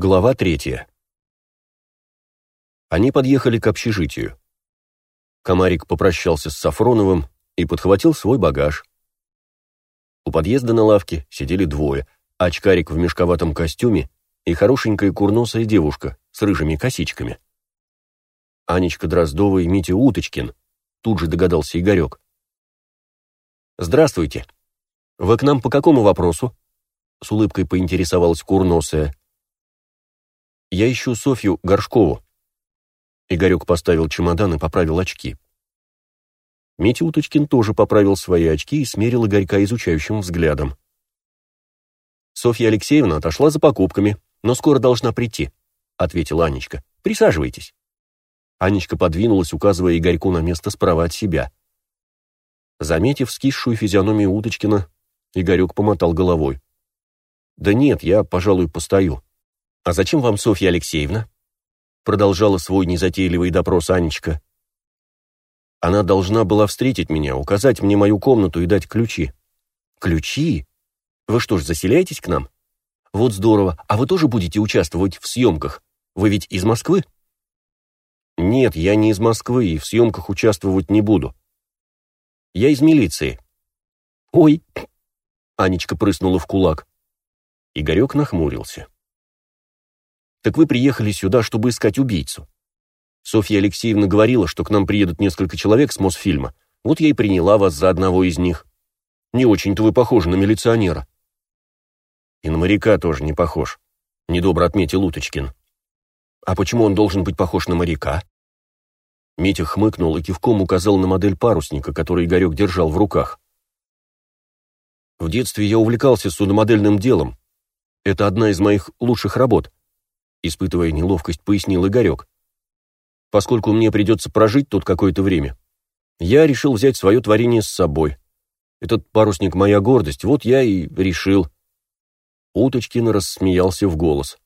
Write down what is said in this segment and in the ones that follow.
Глава третья. Они подъехали к общежитию. Комарик попрощался с Сафроновым и подхватил свой багаж. У подъезда на лавке сидели двое, очкарик в мешковатом костюме и хорошенькая курносая девушка с рыжими косичками. Анечка Дроздова и Митя Уточкин, тут же догадался Игорек. «Здравствуйте. Вы к нам по какому вопросу?» С улыбкой поинтересовалась курносая. Я ищу Софью Горшкову». Игорек поставил чемодан и поправил очки. Митя Уточкин тоже поправил свои очки и смерил Игорька изучающим взглядом. «Софья Алексеевна отошла за покупками, но скоро должна прийти», — ответила Анечка. «Присаживайтесь». Анечка подвинулась, указывая Игорьку на место справа от себя. Заметив скисшую физиономию Уточкина, Игорек помотал головой. «Да нет, я, пожалуй, постою». «А зачем вам Софья Алексеевна?» Продолжала свой незатейливый допрос Анечка. «Она должна была встретить меня, указать мне мою комнату и дать ключи». «Ключи? Вы что ж, заселяетесь к нам?» «Вот здорово. А вы тоже будете участвовать в съемках? Вы ведь из Москвы?» «Нет, я не из Москвы и в съемках участвовать не буду. Я из милиции». «Ой!» Анечка прыснула в кулак. Игорек нахмурился. Так вы приехали сюда, чтобы искать убийцу. Софья Алексеевна говорила, что к нам приедут несколько человек с Мосфильма. Вот я и приняла вас за одного из них. Не очень-то вы похожи на милиционера. И на моряка тоже не похож, недобро отметил Уточкин. А почему он должен быть похож на моряка? Митя хмыкнул и кивком указал на модель парусника, который Игорек держал в руках. В детстве я увлекался судомодельным делом. Это одна из моих лучших работ испытывая неловкость, пояснил Игорек. Поскольку мне придется прожить тут какое-то время, я решил взять свое творение с собой. Этот парусник — моя гордость, вот я и решил. Уточкин рассмеялся в голос.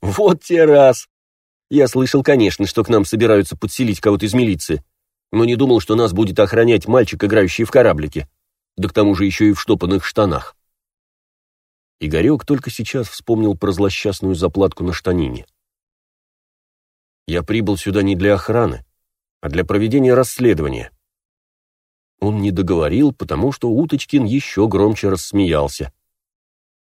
«Вот те раз! Я слышал, конечно, что к нам собираются подселить кого-то из милиции, но не думал, что нас будет охранять мальчик, играющий в кораблике, да к тому же еще и в штопанных штанах». Игорек только сейчас вспомнил про злосчастную заплатку на штанине. «Я прибыл сюда не для охраны, а для проведения расследования». Он не договорил, потому что Уточкин еще громче рассмеялся.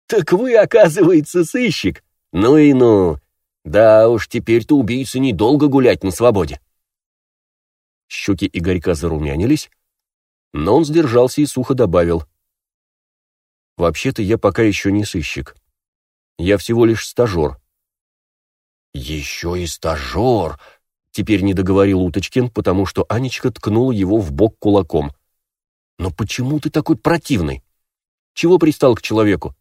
«Так вы, оказывается, сыщик? Ну и ну! Да уж, теперь-то убийце недолго гулять на свободе!» Щеки Игорька зарумянились, но он сдержался и сухо добавил. Вообще-то я пока еще не сыщик. Я всего лишь стажер». «Еще и стажер!» Теперь не договорил Уточкин, потому что Анечка ткнула его в бок кулаком. «Но почему ты такой противный? Чего пристал к человеку?»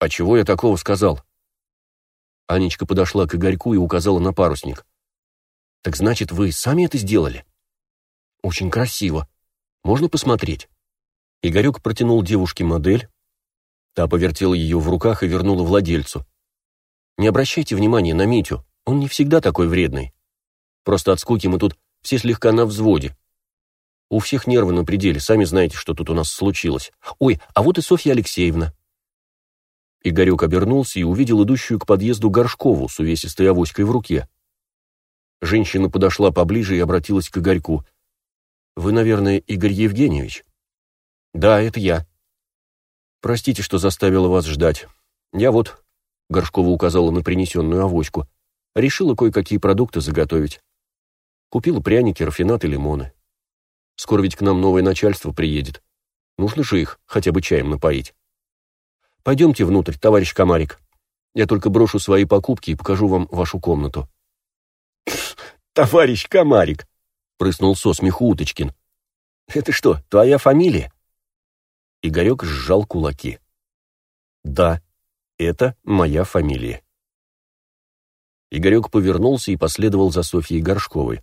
«А чего я такого сказал?» Анечка подошла к Игорьку и указала на парусник. «Так значит, вы сами это сделали?» «Очень красиво. Можно посмотреть?» Игорек протянул девушке модель. Та повертела ее в руках и вернула владельцу. «Не обращайте внимания на Митю, он не всегда такой вредный. Просто от скуки мы тут все слегка на взводе. У всех нервы на пределе, сами знаете, что тут у нас случилось. Ой, а вот и Софья Алексеевна». Игорек обернулся и увидел идущую к подъезду Горшкову с увесистой авоськой в руке. Женщина подошла поближе и обратилась к Игорьку. «Вы, наверное, Игорь Евгеньевич?» «Да, это я». «Простите, что заставила вас ждать. Я вот...» — Горшкова указала на принесенную авоську. «Решила кое-какие продукты заготовить. Купила пряники, рафинат и лимоны. Скоро ведь к нам новое начальство приедет. Нужно же их хотя бы чаем напоить. Пойдемте внутрь, товарищ Комарик. Я только брошу свои покупки и покажу вам вашу комнату». «Товарищ Комарик!» — прыснул со смеху Уточкин. «Это что, твоя фамилия?» Игорек сжал кулаки. «Да, это моя фамилия». Игорек повернулся и последовал за Софьей Горшковой.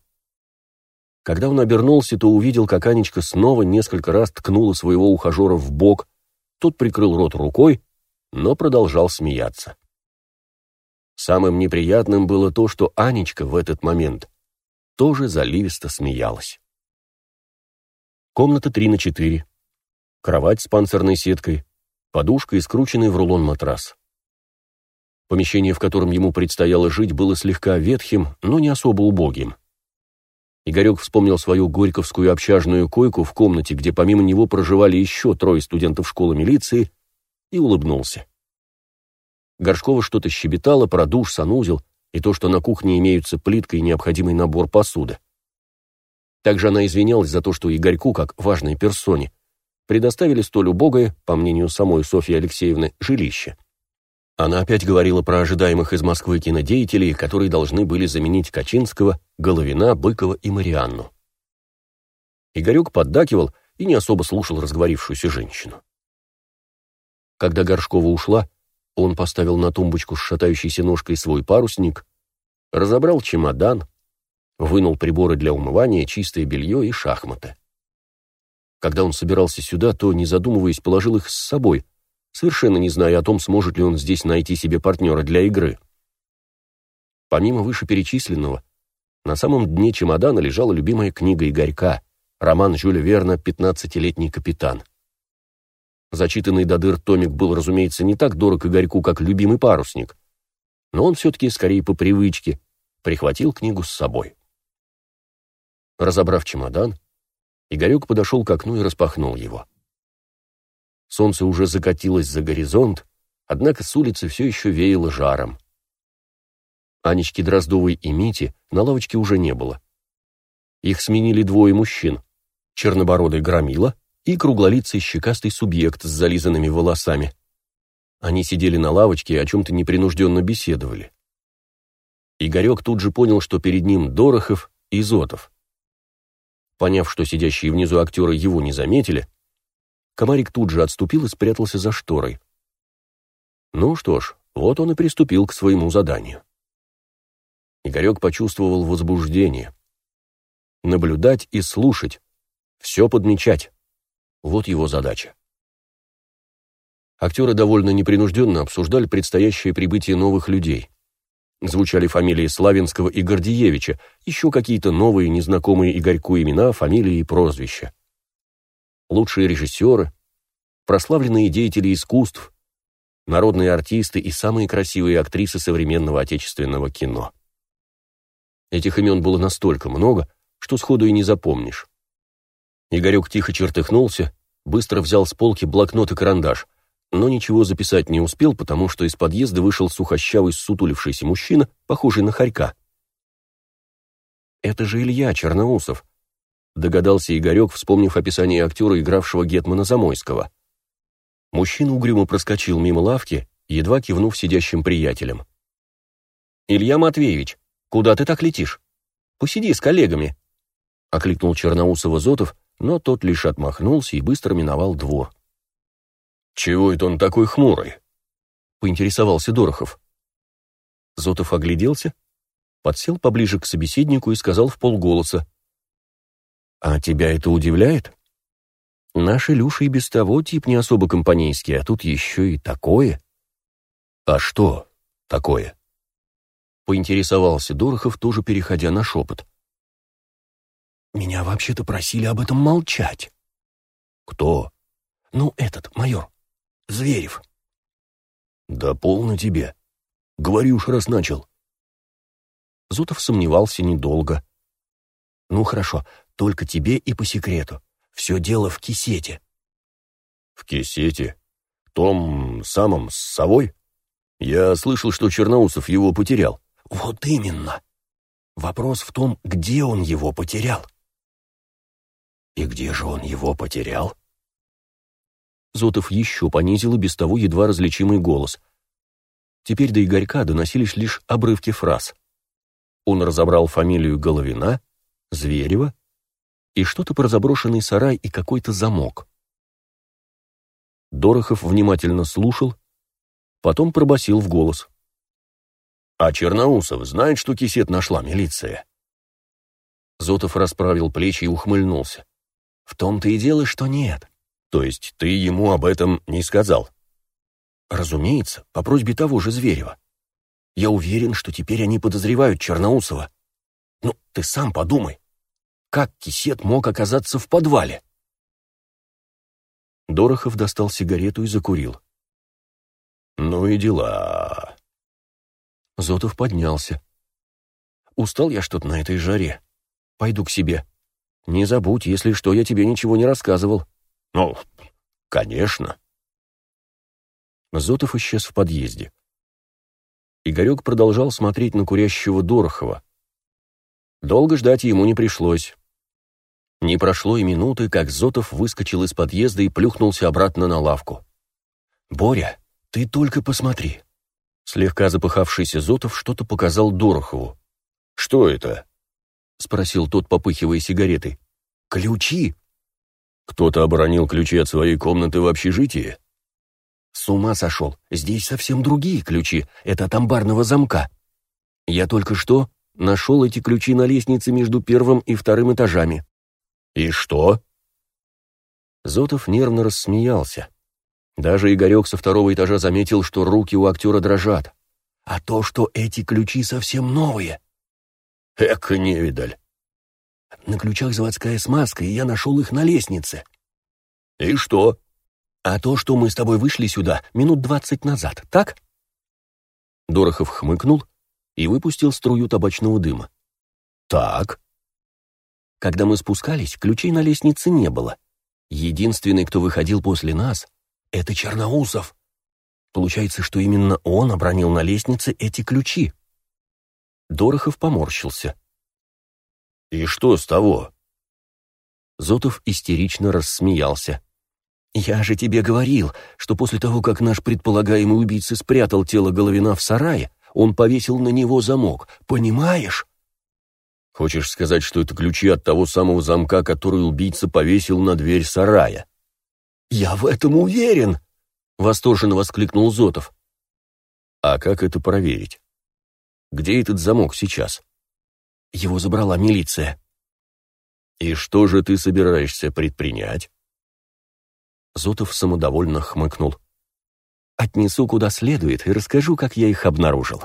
Когда он обернулся, то увидел, как Анечка снова несколько раз ткнула своего ухажера в бок. Тот прикрыл рот рукой, но продолжал смеяться. Самым неприятным было то, что Анечка в этот момент тоже заливисто смеялась. Комната 3 на 4 кровать с панцирной сеткой, подушка и скрученный в рулон матрас. Помещение, в котором ему предстояло жить, было слегка ветхим, но не особо убогим. Игорек вспомнил свою горьковскую общажную койку в комнате, где помимо него проживали еще трое студентов школы милиции, и улыбнулся. Горшкова что-то щебетала про душ, санузел и то, что на кухне имеются плитка и необходимый набор посуды. Также она извинялась за то, что Игорьку, как важной персоне, предоставили столь убогое, по мнению самой Софьи Алексеевны, жилище. Она опять говорила про ожидаемых из Москвы кинодеятелей, которые должны были заменить Качинского, Головина, Быкова и Марианну. Игорек поддакивал и не особо слушал разговорившуюся женщину. Когда Горшкова ушла, он поставил на тумбочку с шатающейся ножкой свой парусник, разобрал чемодан, вынул приборы для умывания, чистое белье и шахматы. Когда он собирался сюда, то, не задумываясь, положил их с собой, совершенно не зная о том, сможет ли он здесь найти себе партнера для игры. Помимо вышеперечисленного, на самом дне чемодана лежала любимая книга Игорька, роман Жюля Верна «Пятнадцатилетний капитан». Зачитанный до дыр томик был, разумеется, не так дорог Игорьку, как любимый парусник, но он все-таки, скорее по привычке, прихватил книгу с собой. Разобрав чемодан, Игорек подошел к окну и распахнул его. Солнце уже закатилось за горизонт, однако с улицы все еще веяло жаром. Анечки Дроздовой и Мити на лавочке уже не было. Их сменили двое мужчин — чернобородый громила и круглолицый щекастый субъект с зализанными волосами. Они сидели на лавочке и о чем-то непринужденно беседовали. Игорек тут же понял, что перед ним Дорохов и Зотов. Поняв, что сидящие внизу актеры его не заметили, Комарик тут же отступил и спрятался за шторой. Ну что ж, вот он и приступил к своему заданию. Игорек почувствовал возбуждение. Наблюдать и слушать, все подмечать. Вот его задача. Актеры довольно непринужденно обсуждали предстоящее прибытие новых людей. Звучали фамилии Славинского и Гордиевича, еще какие-то новые, незнакомые Игорьку имена, фамилии и прозвища лучшие режиссеры, прославленные деятели искусств, народные артисты и самые красивые актрисы современного отечественного кино. Этих имен было настолько много, что сходу и не запомнишь. Игорек тихо чертыхнулся, быстро взял с полки блокнот и карандаш, но ничего записать не успел, потому что из подъезда вышел сухощавый сутулившийся мужчина, похожий на хорька. «Это же Илья Черноусов», догадался Игорек, вспомнив описание актера, игравшего Гетмана Замойского. Мужчина угрюмо проскочил мимо лавки, едва кивнув сидящим приятелям. «Илья Матвеевич, куда ты так летишь? Посиди с коллегами!» — окликнул Черноусова Зотов, но тот лишь отмахнулся и быстро миновал двор. «Чего это он такой хмурый?» — поинтересовался Дорохов. Зотов огляделся, подсел поближе к собеседнику и сказал в полголоса. А тебя это удивляет? Наш Илюша и без того тип не особо компанейский, а тут еще и такое. А что такое? Поинтересовался Дорохов, тоже переходя на шепот. Меня вообще-то просили об этом молчать. Кто? Ну, этот, майор. Зверев. Да полно тебе. Говори уж, раз начал. Зутов сомневался недолго. Ну, хорошо, только тебе и по секрету. Все дело в кисете». «В кисете? Том самом с совой? Я слышал, что Черноусов его потерял». «Вот именно. Вопрос в том, где он его потерял». «И где же он его потерял?» Зотов еще понизил и без того едва различимый голос. Теперь до Игорька доносились лишь обрывки фраз. Он разобрал фамилию Головина, Зверева и что-то про заброшенный сарай и какой-то замок. Дорохов внимательно слушал, потом пробасил в голос. «А Черноусов знает, что кисет нашла милиция?» Зотов расправил плечи и ухмыльнулся. «В том-то и дело, что нет. То есть ты ему об этом не сказал?» «Разумеется, по просьбе того же Зверева. Я уверен, что теперь они подозревают Черноусова. Ну, ты сам подумай. Как кисет мог оказаться в подвале? Дорохов достал сигарету и закурил. «Ну и дела. Зотов поднялся. «Устал я что-то на этой жаре. Пойду к себе. Не забудь, если что, я тебе ничего не рассказывал». «Ну, конечно». Зотов исчез в подъезде. Игорек продолжал смотреть на курящего Дорохова. Долго ждать ему не пришлось. Не прошло и минуты, как Зотов выскочил из подъезда и плюхнулся обратно на лавку. «Боря, ты только посмотри!» Слегка запыхавшийся Зотов что-то показал Дорохову. «Что это?» — спросил тот, попыхивая сигаретой. «Ключи!» «Кто-то оборонил ключи от своей комнаты в общежитии?» «С ума сошел! Здесь совсем другие ключи. Это от амбарного замка. Я только что нашел эти ключи на лестнице между первым и вторым этажами. «И что?» Зотов нервно рассмеялся. Даже Игорек со второго этажа заметил, что руки у актера дрожат. А то, что эти ключи совсем новые. Эка невидаль. На ключах заводская смазка, и я нашел их на лестнице. И что? А то, что мы с тобой вышли сюда минут двадцать назад, так? Дорохов хмыкнул и выпустил струю табачного дыма. Так. Когда мы спускались, ключей на лестнице не было. Единственный, кто выходил после нас, — это Черноусов. Получается, что именно он обронил на лестнице эти ключи. Дорохов поморщился. «И что с того?» Зотов истерично рассмеялся. «Я же тебе говорил, что после того, как наш предполагаемый убийца спрятал тело Головина в сарае, он повесил на него замок. Понимаешь?» Хочешь сказать, что это ключи от того самого замка, который убийца повесил на дверь сарая? Я в этом уверен, восторженно воскликнул Зотов. А как это проверить? Где этот замок сейчас? Его забрала милиция. И что же ты собираешься предпринять? Зотов самодовольно хмыкнул. Отнесу куда следует и расскажу, как я их обнаружил.